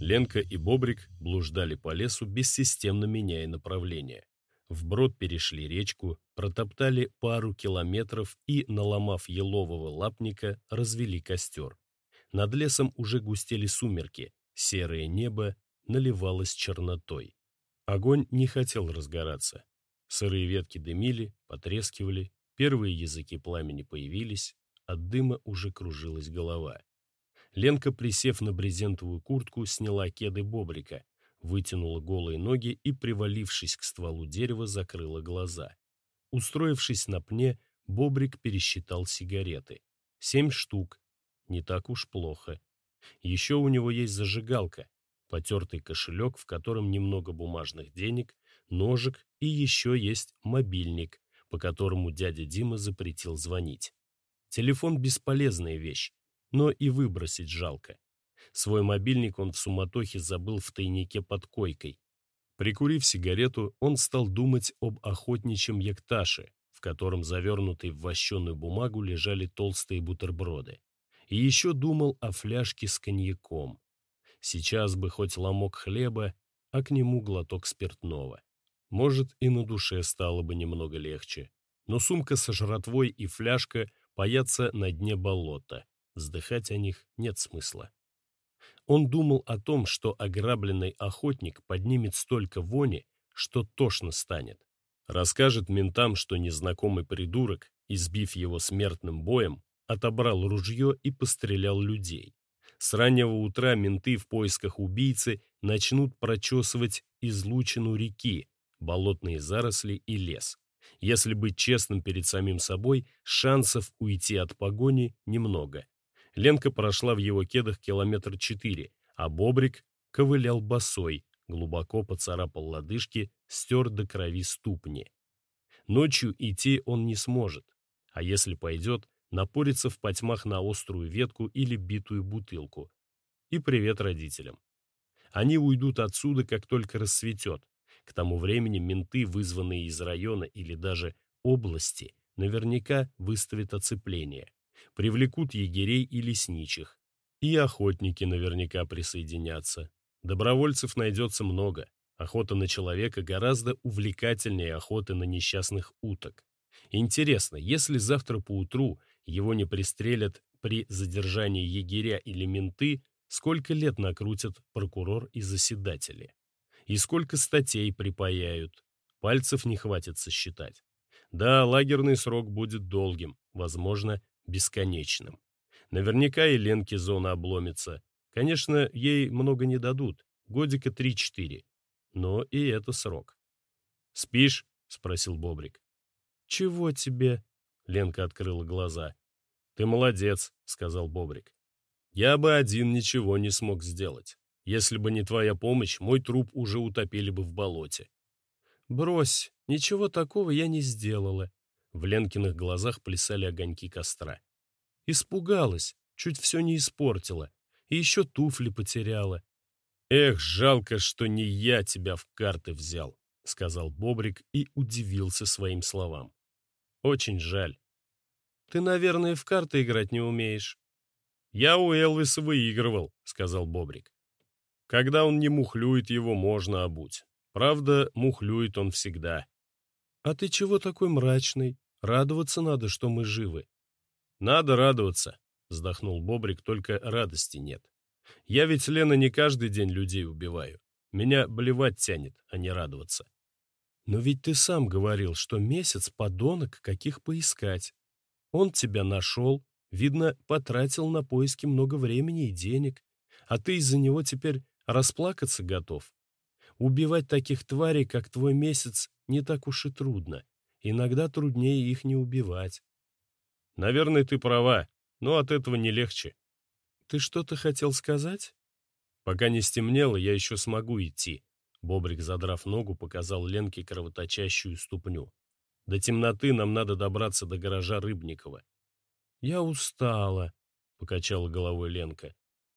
Ленка и Бобрик блуждали по лесу, бессистемно меняя направление. Вброд перешли речку, протоптали пару километров и, наломав елового лапника, развели костер. Над лесом уже густели сумерки, серое небо наливалось чернотой. Огонь не хотел разгораться. Сырые ветки дымили, потрескивали, первые языки пламени появились, от дыма уже кружилась голова. Ленка, присев на брезентовую куртку, сняла кеды бобрика, вытянула голые ноги и, привалившись к стволу дерева, закрыла глаза. Устроившись на пне, бобрик пересчитал сигареты. Семь штук. Не так уж плохо. Еще у него есть зажигалка, потертый кошелек, в котором немного бумажных денег, ножик и еще есть мобильник, по которому дядя Дима запретил звонить. Телефон – бесполезная вещь, но и выбросить жалко. Свой мобильник он в суматохе забыл в тайнике под койкой. Прикурив сигарету, он стал думать об охотничьем якташе, в котором завернутые в вощеную бумагу лежали толстые бутерброды. И еще думал о фляжке с коньяком. Сейчас бы хоть ломок хлеба, а к нему глоток спиртного. Может, и на душе стало бы немного легче. Но сумка со жратвой и фляжка паятся на дне болота. Вздыхать о них нет смысла. Он думал о том, что ограбленный охотник поднимет столько вони, что тошно станет. Расскажет ментам, что незнакомый придурок, избив его смертным боем, отобрал ружье и пострелял людей. С раннего утра менты в поисках убийцы начнут прочесывать излучину реки, болотные заросли и лес. Если быть честным перед самим собой, шансов уйти от погони немного. Ленка прошла в его кедах километр четыре, а Бобрик ковылял босой, глубоко поцарапал лодыжки, стер до крови ступни. Ночью идти он не сможет, а если пойдет, напорится в потьмах на острую ветку или битую бутылку. И привет родителям. Они уйдут отсюда, как только рассветет. К тому времени менты, вызванные из района или даже области, наверняка выставят оцепление, привлекут егерей и лесничих. И охотники наверняка присоединятся. Добровольцев найдется много. Охота на человека гораздо увлекательнее охоты на несчастных уток. Интересно, если завтра поутру его не пристрелят при задержании егеря или менты, сколько лет накрутят прокурор и заседатели? И сколько статей припаяют? Пальцев не хватит сосчитать. Да, лагерный срок будет долгим, возможно, бесконечным. Наверняка и Ленке зона обломится. Конечно, ей много не дадут, годика три-четыре. Но и это срок. «Спишь?» — спросил Бобрик. «Чего тебе?» — Ленка открыла глаза. «Ты молодец», — сказал Бобрик. «Я бы один ничего не смог сделать. Если бы не твоя помощь, мой труп уже утопили бы в болоте». «Брось, ничего такого я не сделала». В Ленкиных глазах плясали огоньки костра. Испугалась, чуть все не испортила. И еще туфли потеряла. «Эх, жалко, что не я тебя в карты взял», — сказал Бобрик и удивился своим словам. «Очень жаль. Ты, наверное, в карты играть не умеешь». «Я у Элвиса выигрывал», — сказал Бобрик. «Когда он не мухлюет, его можно обуть. Правда, мухлюет он всегда». «А ты чего такой мрачный? Радоваться надо, что мы живы». «Надо радоваться», — вздохнул Бобрик, только радости нет. «Я ведь, Лена, не каждый день людей убиваю. Меня блевать тянет, а не радоваться». «Но ведь ты сам говорил, что месяц подонок, каких поискать. Он тебя нашел, видно, потратил на поиски много времени и денег, а ты из-за него теперь расплакаться готов. Убивать таких тварей, как твой месяц, не так уж и трудно. Иногда труднее их не убивать. Наверное, ты права, но от этого не легче. Ты что-то хотел сказать? Пока не стемнело, я еще смогу идти. Бобрик, задрав ногу, показал Ленке кровоточащую ступню. До темноты нам надо добраться до гаража Рыбникова. «Я устала», — покачала головой Ленка.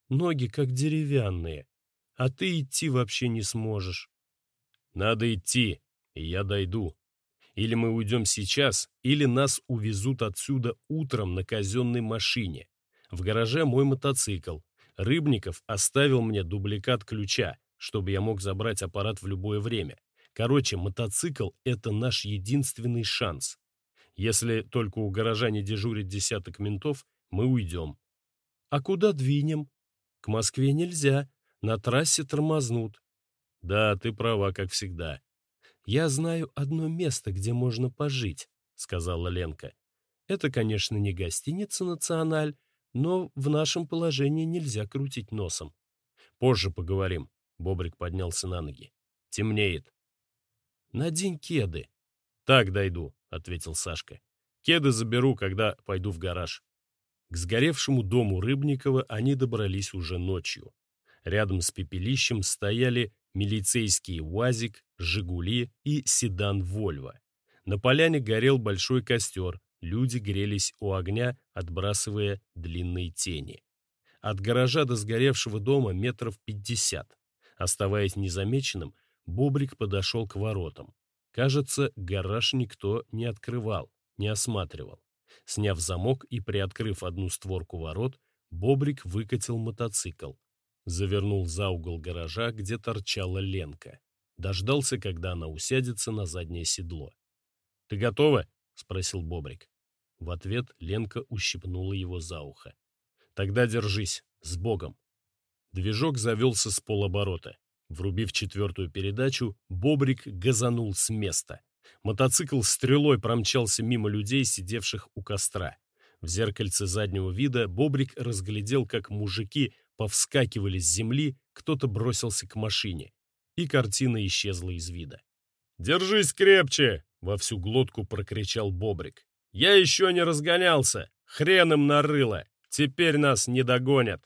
«Ноги как деревянные, а ты идти вообще не сможешь». «Надо идти, и я дойду. Или мы уйдем сейчас, или нас увезут отсюда утром на казенной машине. В гараже мой мотоцикл. Рыбников оставил мне дубликат ключа, чтобы я мог забрать аппарат в любое время. Короче, мотоцикл — это наш единственный шанс. Если только у гаража дежурит десяток ментов, мы уйдем. А куда двинем? К Москве нельзя. На трассе тормознут. Да, ты права, как всегда. Я знаю одно место, где можно пожить, сказала Ленка. Это, конечно, не гостиница «Националь», но в нашем положении нельзя крутить носом. Позже поговорим. Бобрик поднялся на ноги. Темнеет. Надень кеды. Так дойду, ответил Сашка. Кеды заберу, когда пойду в гараж. К сгоревшему дому Рыбникова они добрались уже ночью. Рядом с пепелищем стояли милицейские УАЗик, «Жигули» и седан «Вольво». На поляне горел большой костер, люди грелись у огня, отбрасывая длинные тени. От гаража до сгоревшего дома метров пятьдесят. Оставаясь незамеченным, Бобрик подошел к воротам. Кажется, гараж никто не открывал, не осматривал. Сняв замок и приоткрыв одну створку ворот, Бобрик выкатил мотоцикл. Завернул за угол гаража, где торчала Ленка. Дождался, когда она усядется на заднее седло. «Ты готова?» — спросил Бобрик. В ответ Ленка ущипнула его за ухо. «Тогда держись, с Богом!» Движок завелся с полоборота. Врубив четвертую передачу, Бобрик газанул с места. Мотоцикл стрелой промчался мимо людей, сидевших у костра. В зеркальце заднего вида Бобрик разглядел, как мужики повскакивали с земли, кто-то бросился к машине. И картина исчезла из вида. «Держись крепче!» — во всю глотку прокричал Бобрик. «Я еще не разгонялся! Хрен им нарыло! Теперь нас не догонят!»